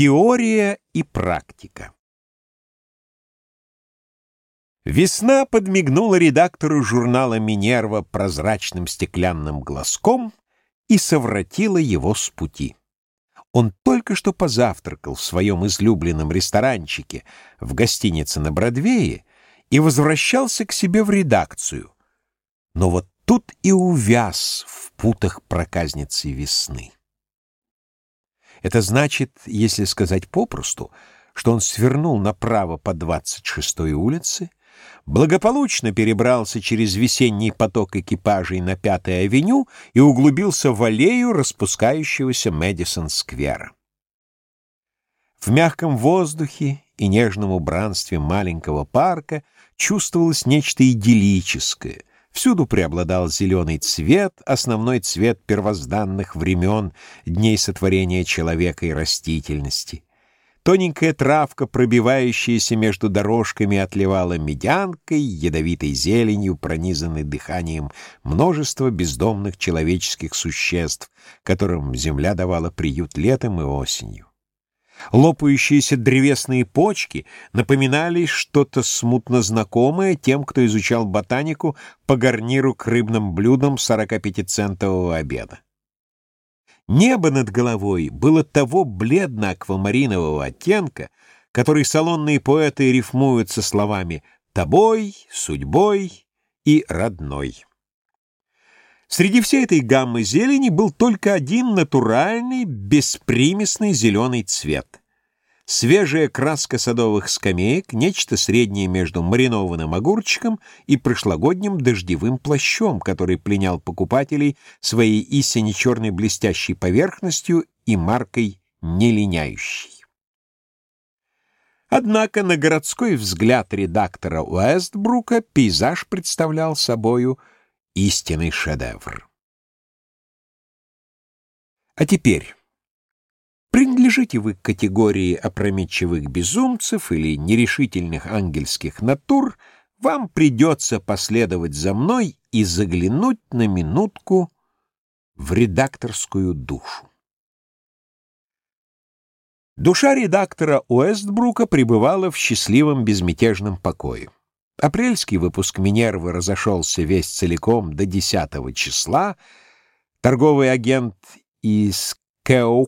Теория и практика Весна подмигнула редактору журнала «Минерва» прозрачным стеклянным глазком и совратила его с пути. Он только что позавтракал в своем излюбленном ресторанчике в гостинице на Бродвее и возвращался к себе в редакцию. Но вот тут и увяз в путах проказницы весны. Это значит, если сказать попросту, что он свернул направо по 26-й улице, благополучно перебрался через весенний поток экипажей на Пятой авеню и углубился в аллею распускающегося Мэдисон-сквера. В мягком воздухе и нежном убранстве маленького парка чувствовалось нечто идиллическое. Всюду преобладал зеленый цвет, основной цвет первозданных времен, дней сотворения человека и растительности. Тоненькая травка, пробивающаяся между дорожками, отливала медянкой, ядовитой зеленью, пронизанной дыханием множества бездомных человеческих существ, которым земля давала приют летом и осенью. Лопающиеся древесные почки напоминали что-то смутно знакомое тем, кто изучал ботанику по гарниру к рыбным блюдам 45-центового обеда. Небо над головой было того бледно-аквамаринового оттенка, который салонные поэты рифмуют со словами «тобой», «судьбой» и «родной». Среди всей этой гаммы зелени был только один натуральный, беспримесный зеленый цвет. Свежая краска садовых скамеек, нечто среднее между маринованным огурчиком и прошлогодним дождевым плащом, который пленял покупателей своей истине черной блестящей поверхностью и маркой «нелиняющей». Однако на городской взгляд редактора Уэстбрука пейзаж представлял собою истинный шедевр. А теперь... Принадлежите вы к категории опрометчивых безумцев или нерешительных ангельских натур, вам придется последовать за мной и заглянуть на минутку в редакторскую душу. Душа редактора Уэстбрука пребывала в счастливом безмятежном покое. Апрельский выпуск «Минервы» разошелся весь целиком до 10 числа. Торговый агент из Кэо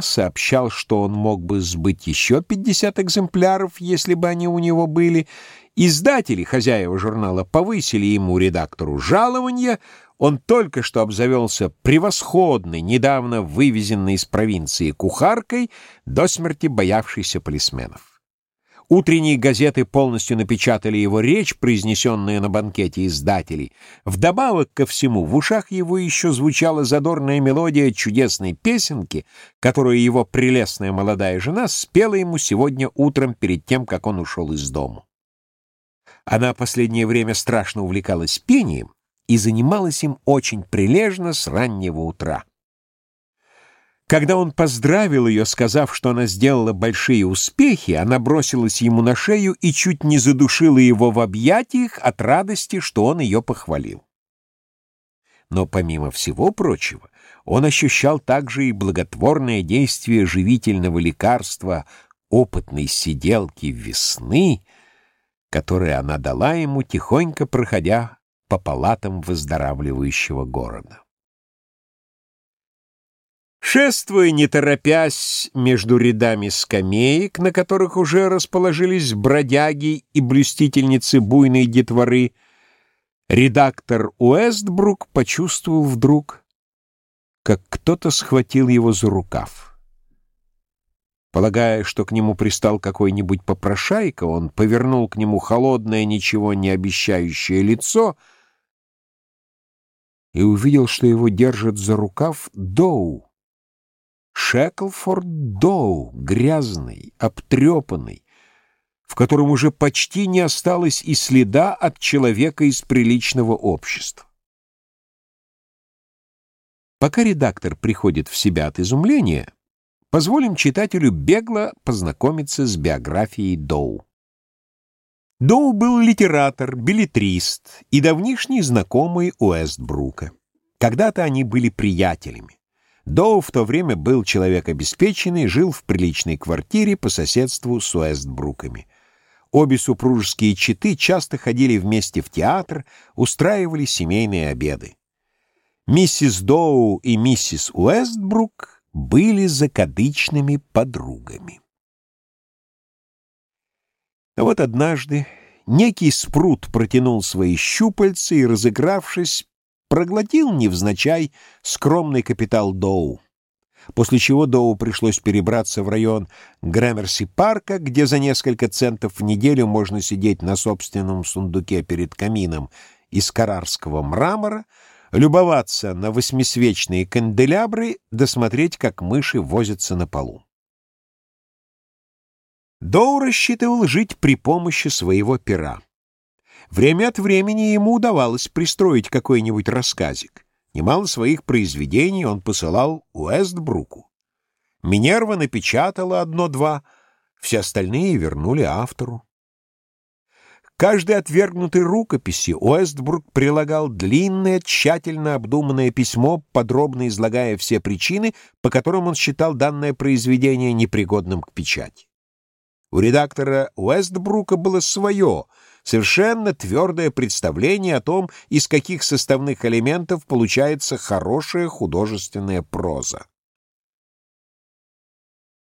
сообщал, что он мог бы сбыть еще 50 экземпляров, если бы они у него были. Издатели, хозяева журнала, повысили ему, редактору, жалование. Он только что обзавелся превосходной, недавно вывезенной из провинции кухаркой, до смерти боявшейся полисменов. Утренние газеты полностью напечатали его речь, произнесенную на банкете издателей. Вдобавок ко всему, в ушах его еще звучала задорная мелодия чудесной песенки, которую его прелестная молодая жена спела ему сегодня утром перед тем, как он ушел из дому. Она последнее время страшно увлекалась пением и занималась им очень прилежно с раннего утра. Когда он поздравил ее, сказав, что она сделала большие успехи, она бросилась ему на шею и чуть не задушила его в объятиях от радости, что он ее похвалил. Но помимо всего прочего, он ощущал также и благотворное действие живительного лекарства опытной сиделки весны, которое она дала ему, тихонько проходя по палатам выздоравливающего города. Шествуя, не торопясь, между рядами скамеек, на которых уже расположились бродяги и блюстительницы буйной детворы, редактор Уэстбрук почувствовал вдруг, как кто-то схватил его за рукав. Полагая, что к нему пристал какой-нибудь попрошайка, он повернул к нему холодное, ничего не обещающее лицо и увидел, что его держит за рукав Доу. Шеклфорд Доу, грязный, обтрепанный, в котором уже почти не осталось и следа от человека из приличного общества. Пока редактор приходит в себя от изумления, позволим читателю бегло познакомиться с биографией Доу. Доу был литератор, билетрист и давнишний знакомый Уэстбрука. Когда-то они были приятелями. Доу в то время был человек обеспеченный, жил в приличной квартире по соседству с Уэстбруками. Обе супружеские четы часто ходили вместе в театр, устраивали семейные обеды. Миссис Доу и миссис Уэстбрук были закадычными подругами. А вот однажды некий спрут протянул свои щупальца и, разыгравшись, проглотил невзначай скромный капитал Доу. После чего Доу пришлось перебраться в район Грэмерси-парка, где за несколько центов в неделю можно сидеть на собственном сундуке перед камином из карарского мрамора, любоваться на восьмисвечные канделябры, досмотреть, как мыши возятся на полу. Доу рассчитывал жить при помощи своего пера. Время от времени ему удавалось пристроить какой-нибудь рассказик. Немало своих произведений он посылал Уэстбруку. Минерва напечатала одно-два, все остальные вернули автору. каждой отвергнутой рукописи Уэстбрук прилагал длинное, тщательно обдуманное письмо, подробно излагая все причины, по которым он считал данное произведение непригодным к печати. У редактора Уэстбрука было свое — совершенно твердое представление о том, из каких составных элементов получается хорошая художественная проза.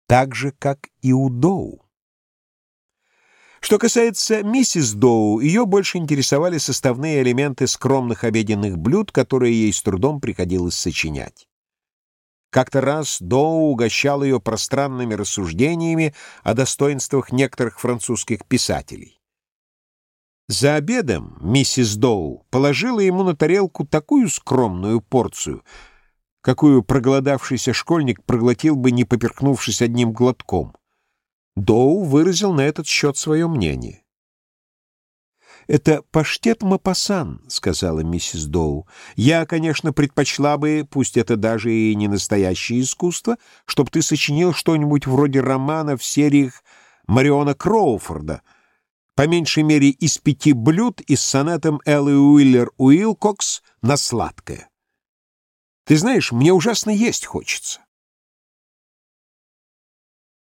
Так же, как и у Доу. Что касается миссис Доу, ее больше интересовали составные элементы скромных обеденных блюд, которые ей с трудом приходилось сочинять. Как-то раз Доу угощал ее пространными рассуждениями о достоинствах некоторых французских писателей. За обедом миссис Доу положила ему на тарелку такую скромную порцию, какую проголодавшийся школьник проглотил бы, не поперхнувшись одним глотком. Доу выразил на этот счет свое мнение. «Это паштет Мапасан», — сказала миссис Доу. «Я, конечно, предпочла бы, пусть это даже и не настоящее искусство, чтобы ты сочинил что-нибудь вроде романа в сериях Мариона Кроуфорда, по меньшей мере из пяти блюд и с сонетом Эллы Уиллер Уилкокс на сладкое. Ты знаешь, мне ужасно есть хочется.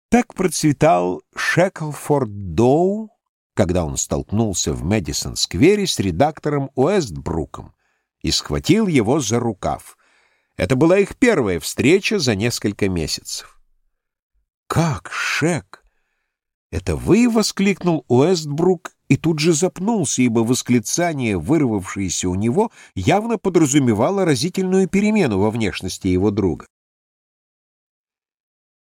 Так процветал Шеклфорд Доу, когда он столкнулся в Мэдисон-сквере с редактором Уэстбруком и схватил его за рукав. Это была их первая встреча за несколько месяцев. «Как, Шек?» «Это вы?» — воскликнул Уэстбрук и тут же запнулся, ибо восклицание, вырвавшееся у него, явно подразумевало разительную перемену во внешности его друга.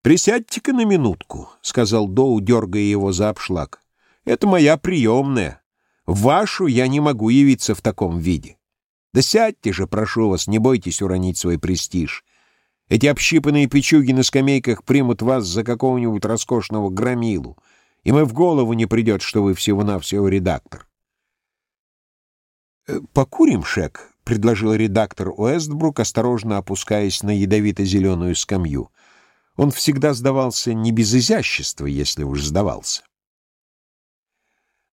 «Присядьте-ка на минутку», — сказал Доу, дергая его за обшлаг. «Это моя приемная. В вашу я не могу явиться в таком виде. Да сядьте же, прошу вас, не бойтесь уронить свой престиж. Эти общипанные печуги на скамейках примут вас за какого-нибудь роскошного громилу. Им и в голову не придет, что вы всего-навсего редактор. «Э, «Покурим, Шек», — предложил редактор Уэстбрук, осторожно опускаясь на ядовито-зеленую скамью. Он всегда сдавался не без изящества, если уж сдавался.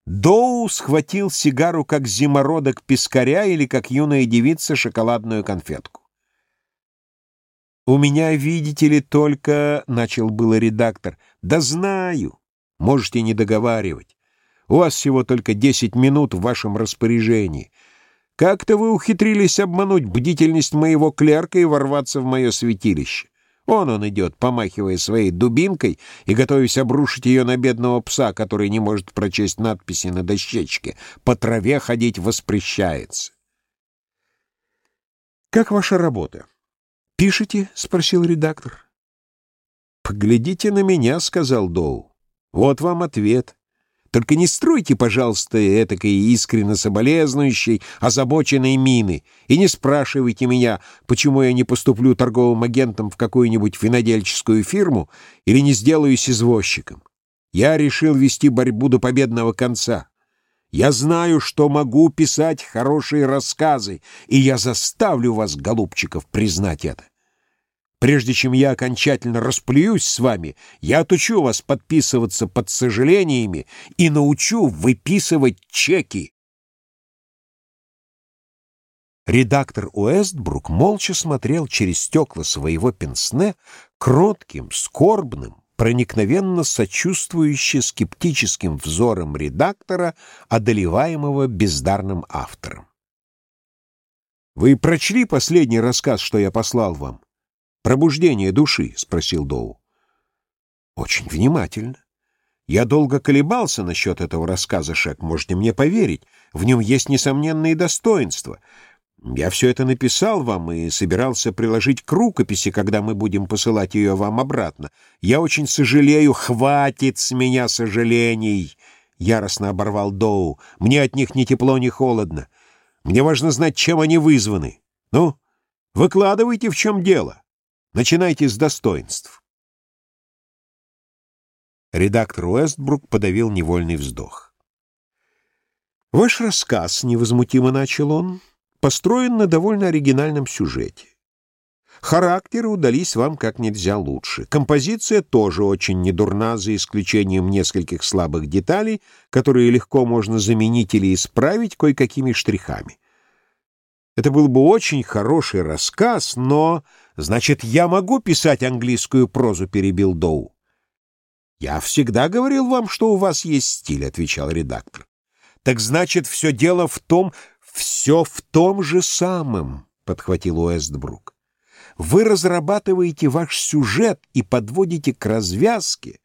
Доу схватил сигару, как зимородок пескаря или как юная девица шоколадную конфетку. «У меня, видите ли, только...» — начал было редактор. «Да знаю. Можете не договаривать. У вас всего только десять минут в вашем распоряжении. Как-то вы ухитрились обмануть бдительность моего клерка и ворваться в мое святилище. Он он идет, помахивая своей дубинкой и готовясь обрушить ее на бедного пса, который не может прочесть надписи на дощечке. По траве ходить воспрещается. «Как ваша работа?» «Пишете?» — спросил редактор. «Поглядите на меня», — сказал Доу. Вот вам ответ. Только не стройте, пожалуйста, этакой искренно соболезнующей, озабоченной мины, и не спрашивайте меня, почему я не поступлю торговым агентом в какую-нибудь винодельческую фирму или не сделаюсь извозчиком. Я решил вести борьбу до победного конца. Я знаю, что могу писать хорошие рассказы, и я заставлю вас, голубчиков, признать это. Прежде чем я окончательно расплююсь с вами, я отучу вас подписываться под сожалениями и научу выписывать чеки. Редактор Уэстбрук молча смотрел через стекла своего пенсне кротким, скорбным, проникновенно сочувствующе скептическим взором редактора, одолеваемого бездарным автором. «Вы прочли последний рассказ, что я послал вам? «Пробуждение души?» — спросил Доу. «Очень внимательно. Я долго колебался насчет этого рассказа, Шек, можете мне поверить. В нем есть несомненные достоинства». Я все это написал вам и собирался приложить к рукописи, когда мы будем посылать ее вам обратно. Я очень сожалею, хватит с меня сожалений!» Яростно оборвал Доу. «Мне от них ни тепло, ни холодно. Мне важно знать, чем они вызваны. Ну, выкладывайте, в чем дело. Начинайте с достоинств». Редактор Уэстбрук подавил невольный вздох. «Ваш рассказ, — невозмутимо начал он, — построен на довольно оригинальном сюжете. Характеры удались вам как нельзя лучше. Композиция тоже очень недурна, за исключением нескольких слабых деталей, которые легко можно заменить или исправить кое-какими штрихами. Это был бы очень хороший рассказ, но... Значит, я могу писать английскую прозу, перебил Доу. «Я всегда говорил вам, что у вас есть стиль», — отвечал редактор. «Так значит, все дело в том, «Все в том же самом», — подхватил Уэстбрук. «Вы разрабатываете ваш сюжет и подводите к развязке,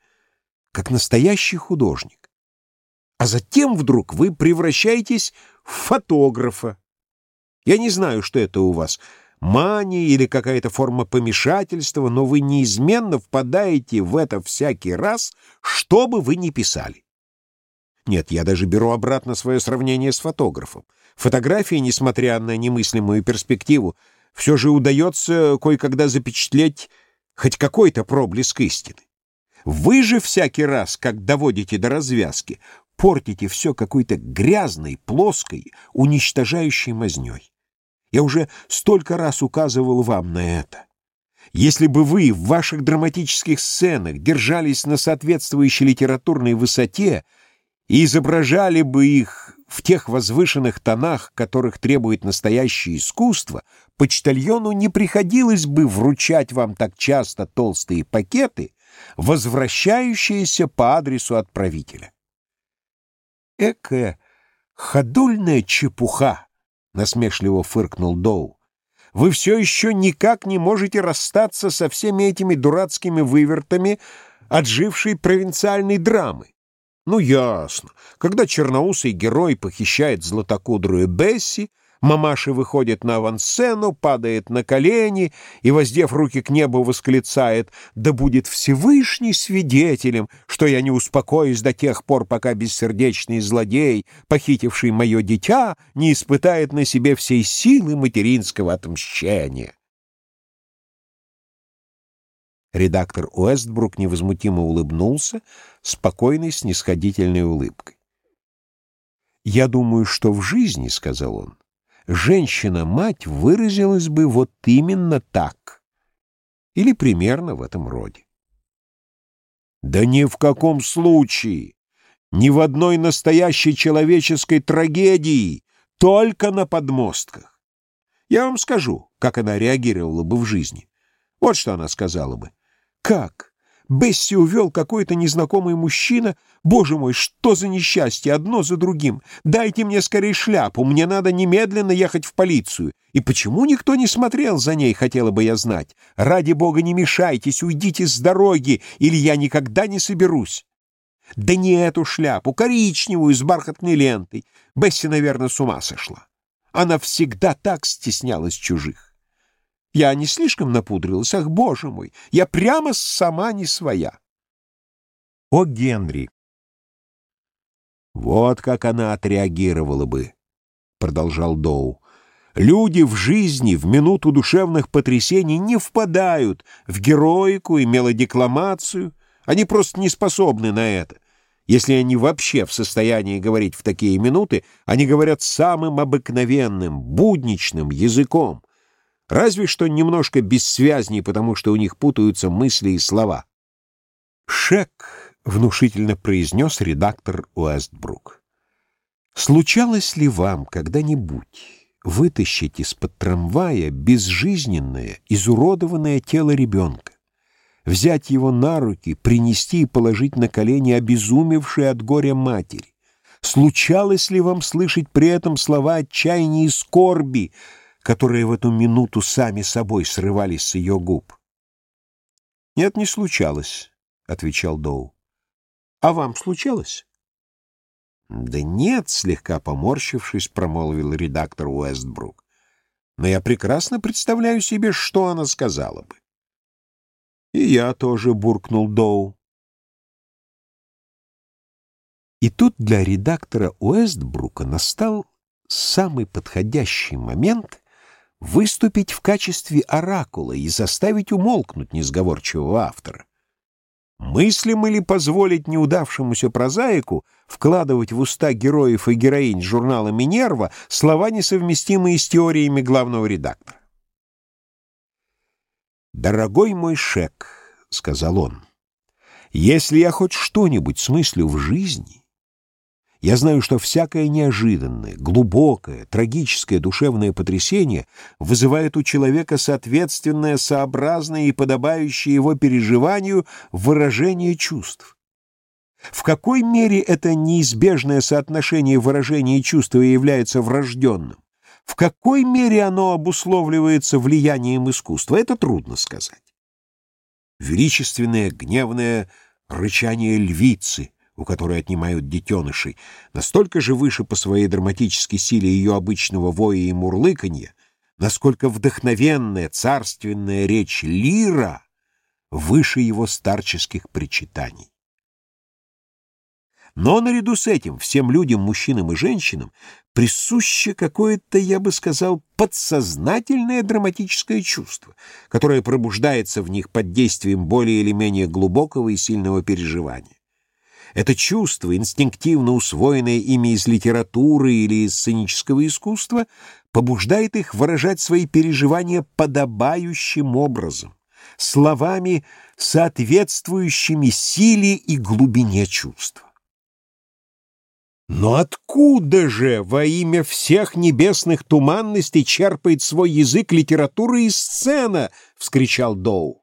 как настоящий художник. А затем вдруг вы превращаетесь в фотографа. Я не знаю, что это у вас, мания или какая-то форма помешательства, но вы неизменно впадаете в это всякий раз, что бы вы ни писали. Нет, я даже беру обратно свое сравнение с фотографом. Фотографии, несмотря на немыслимую перспективу, все же удается кое-когда запечатлеть хоть какой-то проблеск истины. Вы же всякий раз, как доводите до развязки, портите все какой-то грязной, плоской, уничтожающей мазней. Я уже столько раз указывал вам на это. Если бы вы в ваших драматических сценах держались на соответствующей литературной высоте, и изображали бы их в тех возвышенных тонах, которых требует настоящее искусство, почтальону не приходилось бы вручать вам так часто толстые пакеты, возвращающиеся по адресу отправителя. «Экая ходульная чепуха!» — насмешливо фыркнул Доу. «Вы все еще никак не можете расстаться со всеми этими дурацкими вывертами отжившей провинциальной драмы. Ну, ясно. Когда черноусый герой похищает златокудрую Бесси, мамаша выходит на авансцену, падает на колени и, воздев руки к небу, восклицает «Да будет Всевышний свидетелем, что я не успокоюсь до тех пор, пока бессердечный злодей, похитивший мое дитя, не испытает на себе всей силы материнского отмщения». Редактор Уэстбрук невозмутимо улыбнулся, спокойной, снисходительной улыбкой. «Я думаю, что в жизни, — сказал он, — женщина-мать выразилась бы вот именно так, или примерно в этом роде». «Да ни в каком случае! Ни в одной настоящей человеческой трагедии, только на подмостках. Я вам скажу, как она реагировала бы в жизни. Вот что она сказала бы. Как? Бесси увел какой-то незнакомый мужчина. Боже мой, что за несчастье, одно за другим. Дайте мне скорее шляпу, мне надо немедленно ехать в полицию. И почему никто не смотрел за ней, хотела бы я знать. Ради бога, не мешайтесь, уйдите с дороги, или я никогда не соберусь. Да не эту шляпу, коричневую, с бархатной лентой. Бесси, наверное, с ума сошла. Она всегда так стеснялась чужих. Я не слишком напудрилась, ах, боже мой, я прямо сама не своя. О, Генри! Вот как она отреагировала бы, продолжал Доу. Люди в жизни в минуту душевных потрясений не впадают в героику и мелодекламацию, они просто не способны на это. Если они вообще в состоянии говорить в такие минуты, они говорят самым обыкновенным, будничным языком. Разве что немножко бессвязней, потому что у них путаются мысли и слова. «Шек», — внушительно произнес редактор Уэстбрук, — «случалось ли вам когда-нибудь вытащить из-под трамвая безжизненное, изуродованное тело ребенка, взять его на руки, принести и положить на колени обезумевшей от горя матери? Случалось ли вам слышать при этом слова отчаяния и скорби, которые в эту минуту сами собой срывались с ее губ? «Нет, не случалось», — отвечал Доу. «А вам случалось?» «Да нет», — слегка поморщившись, промолвил редактор Уэстбрук. «Но я прекрасно представляю себе, что она сказала бы». «И я тоже», — буркнул Доу. И тут для редактора Уэстбрука настал самый подходящий момент выступить в качестве оракула и заставить умолкнуть несговорчивого автора. Мыслимо ли позволить неудавшемуся прозаику вкладывать в уста героев и героинь журнала «Минерва» слова, несовместимые с теориями главного редактора? «Дорогой мой Шек», — сказал он, — «если я хоть что-нибудь смыслю в жизни, я знаю, что всякое неожиданное, глубокое, трагическое душевное потрясение вызывает у человека соответственное, сообразное и подобающее его переживанию выражение чувств. В какой мере это неизбежное соотношение выражения и чувства является врожденным? В какой мере оно обусловливается влиянием искусства? Это трудно сказать. Величественное, гневное рычание львицы — у которой отнимают детенышей, настолько же выше по своей драматической силе ее обычного воя и мурлыканья, насколько вдохновенная царственная речь лира выше его старческих причитаний. Но наряду с этим всем людям, мужчинам и женщинам, присуще какое-то, я бы сказал, подсознательное драматическое чувство, которое пробуждается в них под действием более или менее глубокого и сильного переживания. Это чувство, инстинктивно усвоенное ими из литературы или из сценического искусства, побуждает их выражать свои переживания подобающим образом, словами, соответствующими силе и глубине чувства. Но откуда же во имя всех небесных туманностей черпает свой язык литература и сцена? — вскричал Доу.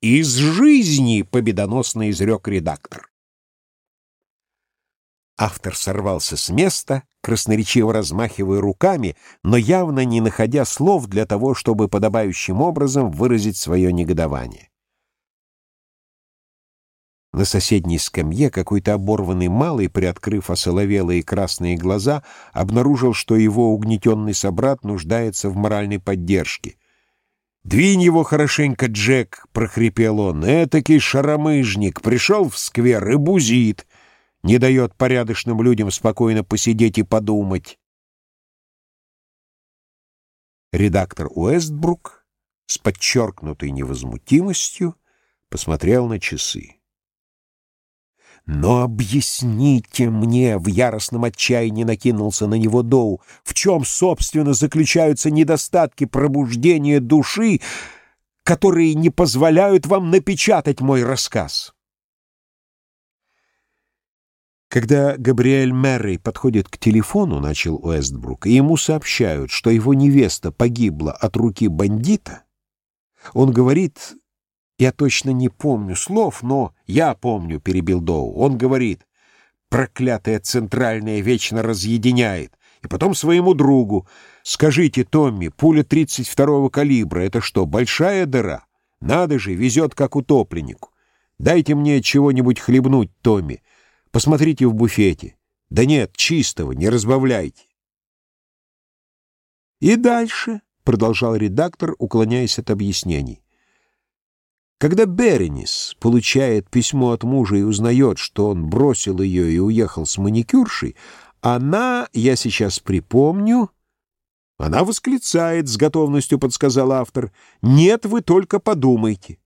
«Из жизни!» — победоносно изрек редактор. Автор сорвался с места, красноречиво размахивая руками, но явно не находя слов для того, чтобы подобающим образом выразить свое негодование. На соседней скамье какой-то оборванный малый, приоткрыв осоловелые красные глаза, обнаружил, что его угнетенный собрат нуждается в моральной поддержке. «Двинь его хорошенько, Джек!» — прохрипел он. «Этакий шаромыжник пришел в сквер и бузит!» Не дает порядочным людям спокойно посидеть и подумать. Редактор Уэстбрук с подчеркнутой невозмутимостью посмотрел на часы. «Но объясните мне!» — в яростном отчаянии накинулся на него Доу. «В чем, собственно, заключаются недостатки пробуждения души, которые не позволяют вам напечатать мой рассказ?» Когда Габриэль Мерри подходит к телефону, начал Уэстбрук, и ему сообщают, что его невеста погибла от руки бандита, он говорит, я точно не помню слов, но я помню, перебил Доу, он говорит, проклятая центральная вечно разъединяет, и потом своему другу, скажите, Томми, пуля 32-го калибра, это что, большая дыра? Надо же, везет как утопленнику. Дайте мне чего-нибудь хлебнуть, Томми. Посмотрите в буфете. Да нет, чистого, не разбавляйте. И дальше, — продолжал редактор, уклоняясь от объяснений, когда Беренис получает письмо от мужа и узнает, что он бросил ее и уехал с маникюршей, она, я сейчас припомню, она восклицает, с готовностью подсказал автор, «Нет, вы только подумайте»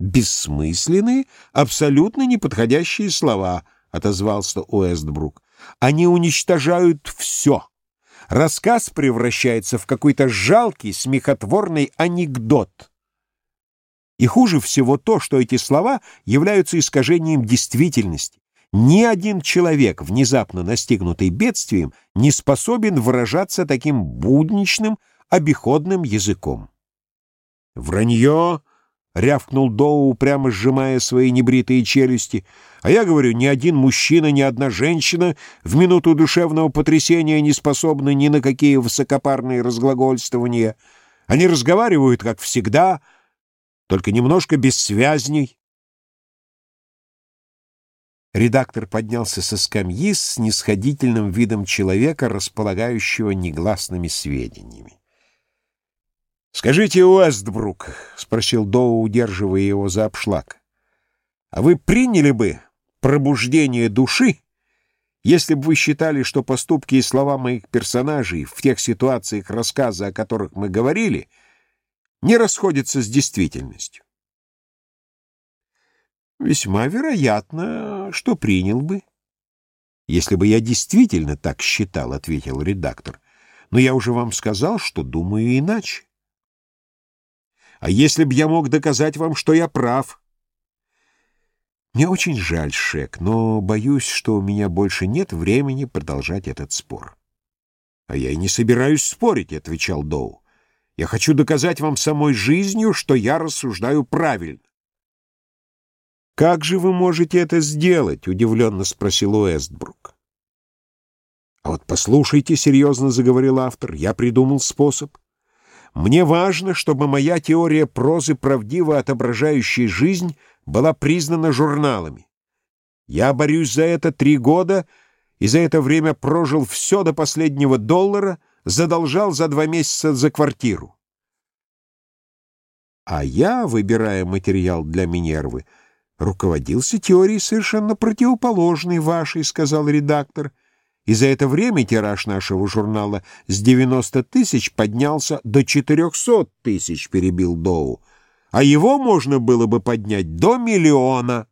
бессмысленные, абсолютно неподходящие слова, — отозвался Уэстбрук. Они уничтожают все. Рассказ превращается в какой-то жалкий, смехотворный анекдот. И хуже всего то, что эти слова являются искажением действительности, Ни один человек, внезапно настигнутый бедствием, не способен выражаться таким будничным, обиходным языком. «Вранье!» — рявкнул Доу, прямо сжимая свои небритые челюсти. «А я говорю, ни один мужчина, ни одна женщина в минуту душевного потрясения не способны ни на какие высокопарные разглагольствования. Они разговаривают, как всегда, только немножко бессвязней». Редактор поднялся со скамьи с нисходительным видом человека, располагающего негласными сведениями. «Скажите, Уэстбрук», — спросил Доу, удерживая его за обшлаг, «а вы приняли бы пробуждение души, если бы вы считали, что поступки и слова моих персонажей в тех ситуациях рассказа, о которых мы говорили, не расходятся с действительностью?» «Весьма вероятно, что принял бы». «Если бы я действительно так считал», — ответил редактор, «но я уже вам сказал, что думаю иначе». А если б я мог доказать вам, что я прав? Мне очень жаль, Шек, но боюсь, что у меня больше нет времени продолжать этот спор. А я и не собираюсь спорить, — отвечал Доу. Я хочу доказать вам самой жизнью, что я рассуждаю правильно. «Как же вы можете это сделать?» — удивленно спросил Уэстбрук. «А вот послушайте», — серьезно заговорил автор, — «я придумал способ. Мне важно, чтобы моя теория прозы, правдиво отображающей жизнь, была признана журналами. Я борюсь за это три года и за это время прожил все до последнего доллара, задолжал за два месяца за квартиру. А я, выбирая материал для Минервы, руководился теорией совершенно противоположной вашей, сказал редактор — и за это время тираж нашего журнала с 90 тысяч поднялся до 400 тысяч, перебил Доу. А его можно было бы поднять до миллиона.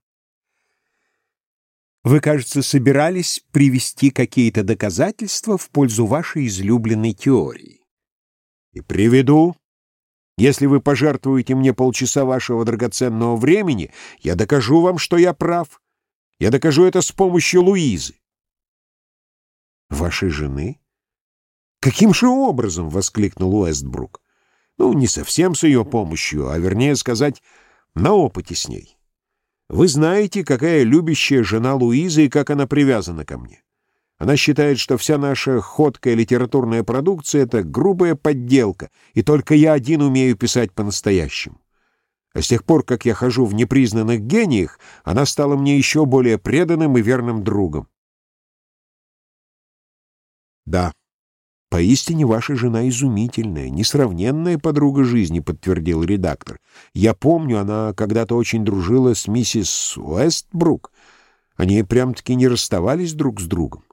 Вы, кажется, собирались привести какие-то доказательства в пользу вашей излюбленной теории. И приведу. Если вы пожертвуете мне полчаса вашего драгоценного времени, я докажу вам, что я прав. Я докажу это с помощью Луизы. Вашей жены? Каким же образом? — воскликнул Уэстбрук. Ну, не совсем с ее помощью, а вернее сказать, на опыте с ней. Вы знаете, какая любящая жена Луизы и как она привязана ко мне. Она считает, что вся наша ходкая литературная продукция — это грубая подделка, и только я один умею писать по-настоящему. А с тех пор, как я хожу в непризнанных гениях, она стала мне еще более преданным и верным другом. Да, поистине ваша жена изумительная, несравненная подруга жизни, подтвердил редактор. Я помню, она когда-то очень дружила с миссис Уэстбрук. Они прям-таки не расставались друг с другом.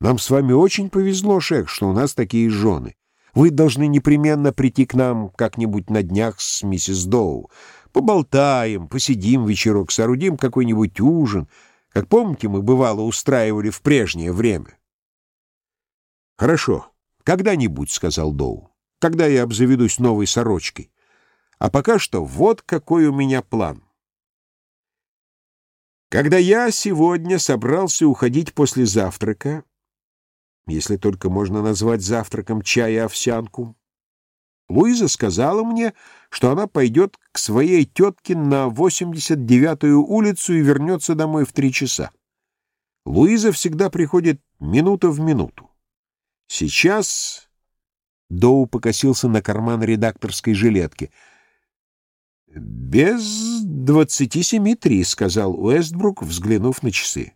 Нам с вами очень повезло, Шек, что у нас такие жены. Вы должны непременно прийти к нам как-нибудь на днях с миссис Доу. Поболтаем, посидим вечерок, соорудим какой-нибудь ужин, как помните, мы бывало устраивали в прежнее время. «Хорошо, когда-нибудь», — сказал Доу, — «когда я обзаведусь новой сорочкой. А пока что вот какой у меня план». Когда я сегодня собрался уходить после завтрака, если только можно назвать завтраком чай и овсянку, Луиза сказала мне, что она пойдет к своей тетке на 89-ю улицу и вернется домой в три часа. Луиза всегда приходит минута в минуту. Сейчас Доу покосился на карман редакторской жилетки. «Без двадцати семи три», — сказал Уэстбрук, взглянув на часы.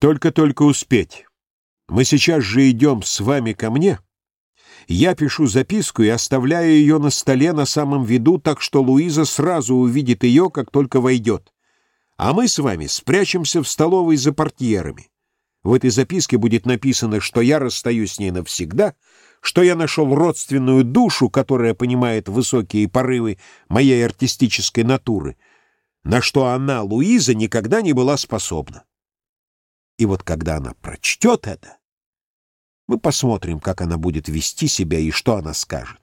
«Только-только успеть. Мы сейчас же идем с вами ко мне. Я пишу записку и оставляю ее на столе на самом виду, так что Луиза сразу увидит ее, как только войдет. А мы с вами спрячемся в столовой за портьерами. В этой записке будет написано, что я расстаюсь с ней навсегда, что я нашел родственную душу, которая понимает высокие порывы моей артистической натуры, на что она, Луиза, никогда не была способна. И вот когда она прочтет это, мы посмотрим, как она будет вести себя и что она скажет.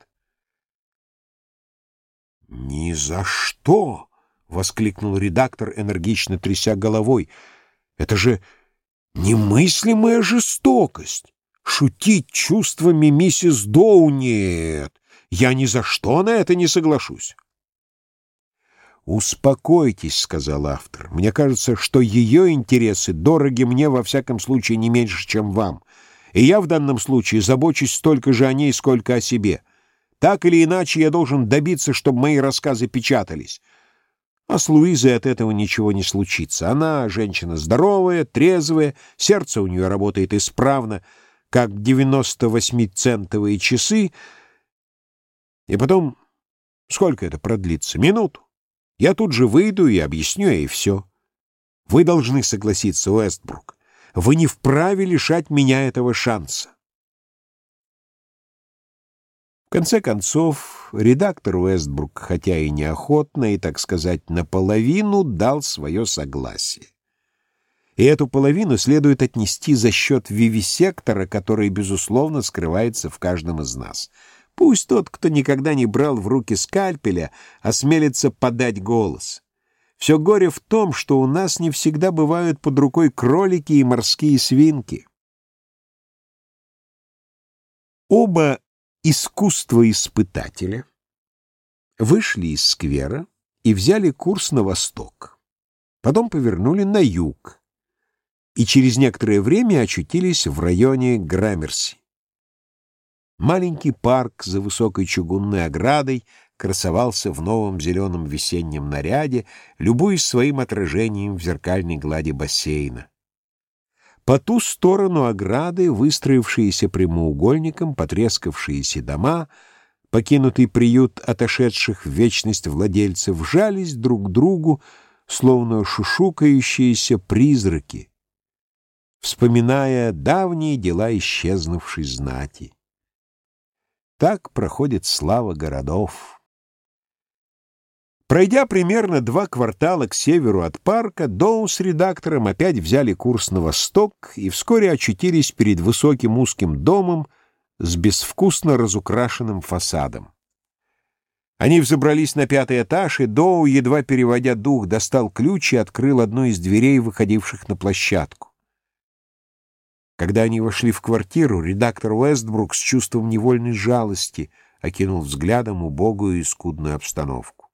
«Ни за что!» — воскликнул редактор, энергично тряся головой — Это же немыслимая жестокость. Шутить чувствами миссис Доу нет. Я ни за что на это не соглашусь. «Успокойтесь», — сказал автор. «Мне кажется, что ее интересы дороги мне во всяком случае не меньше, чем вам. И я в данном случае забочусь столько же о ней, сколько о себе. Так или иначе, я должен добиться, чтобы мои рассказы печатались. А с Луизой от этого ничего не случится. Она женщина здоровая, трезвая, сердце у нее работает исправно, как 98-центовые часы. И потом, сколько это продлится? Минуту. Я тут же выйду и объясню ей все. Вы должны согласиться, Уэстбрук. Вы не вправе лишать меня этого шанса. Конце концов, редактор Уэстбрук, хотя и неохотно, и, так сказать, наполовину, дал свое согласие. И эту половину следует отнести за счет вивисектора, который, безусловно, скрывается в каждом из нас. Пусть тот, кто никогда не брал в руки скальпеля, осмелится подать голос. Все горе в том, что у нас не всегда бывают под рукой кролики и морские свинки. Оба искусства испытателя вышли из сквера и взяли курс на восток. Потом повернули на юг и через некоторое время очутились в районе Граммерси. Маленький парк за высокой чугунной оградой красовался в новом зеленом весеннем наряде, любуясь своим отражением в зеркальной глади бассейна. По ту сторону ограды, выстроившиеся прямоугольником, потрескавшиеся дома, покинутый приют отошедших в вечность владельцев, жались друг к другу, словно шушукающиеся призраки, вспоминая давние дела исчезнувшей знати. Так проходит слава городов. Пройдя примерно два квартала к северу от парка, Доу с редактором опять взяли курс на восток и вскоре очутились перед высоким узким домом с безвкусно разукрашенным фасадом. Они взобрались на пятый этаж, и Доу, едва переводя дух, достал ключ и открыл одну из дверей, выходивших на площадку. Когда они вошли в квартиру, редактор Уэстбрук с чувством невольной жалости окинул взглядом убогую и скудную обстановку.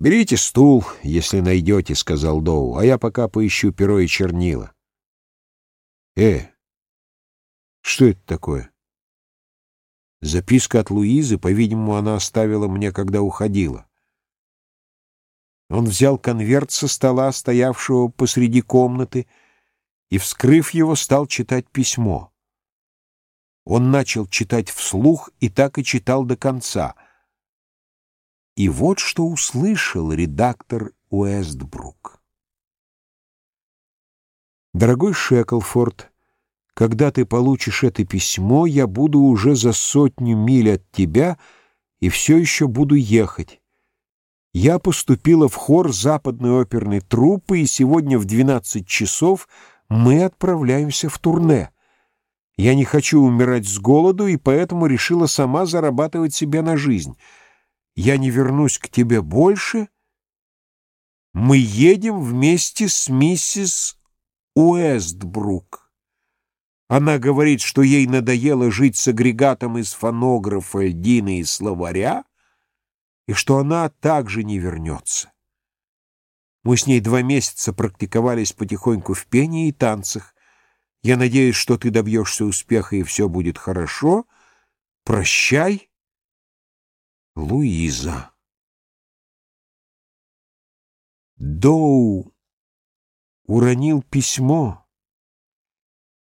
«Берите стул, если найдете», — сказал Доу, — «а я пока поищу перо и чернила». «Э, что это такое?» Записка от Луизы, по-видимому, она оставила мне, когда уходила. Он взял конверт со стола, стоявшего посреди комнаты, — и, вскрыв его, стал читать письмо. Он начал читать вслух и так и читал до конца. И вот что услышал редактор Уэстбрук. «Дорогой Шеклфорд, когда ты получишь это письмо, я буду уже за сотню миль от тебя и все еще буду ехать. Я поступила в хор западной оперной труппы, и сегодня в 12 часов мы отправляемся в турне. Я не хочу умирать с голоду, и поэтому решила сама зарабатывать себе на жизнь. Я не вернусь к тебе больше. Мы едем вместе с миссис Уэстбрук. Она говорит, что ей надоело жить с агрегатом из фонографа, льдины и словаря, и что она также не вернется. Мы с ней два месяца практиковались потихоньку в пении и танцах. Я надеюсь, что ты добьешься успеха, и все будет хорошо. Прощай, Луиза. Доу уронил письмо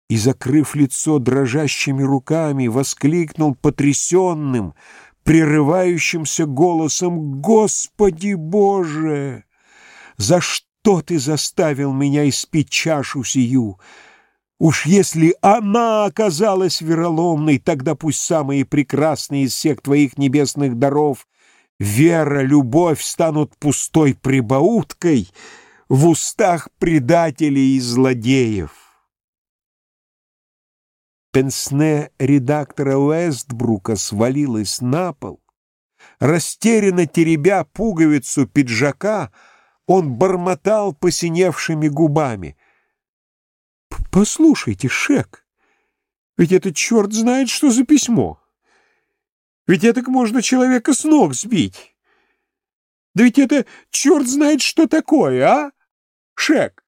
и, закрыв лицо дрожащими руками, воскликнул потрясенным, прерывающимся голосом «Господи Боже!» За что ты заставил меня испить чашу сию? Уж если она оказалась вероломной, тогда пусть самые прекрасные из всех твоих небесных даров вера, любовь станут пустой прибауткой в устах предателей и злодеев. Пенсне редактора Уэстбрука свалилась на пол, растерянно теребя пуговицу пиджака, Он бормотал посиневшими губами. «Послушайте, Шек, ведь это черт знает, что за письмо. Ведь это можно человека с ног сбить. Да ведь это черт знает, что такое, а, Шек!»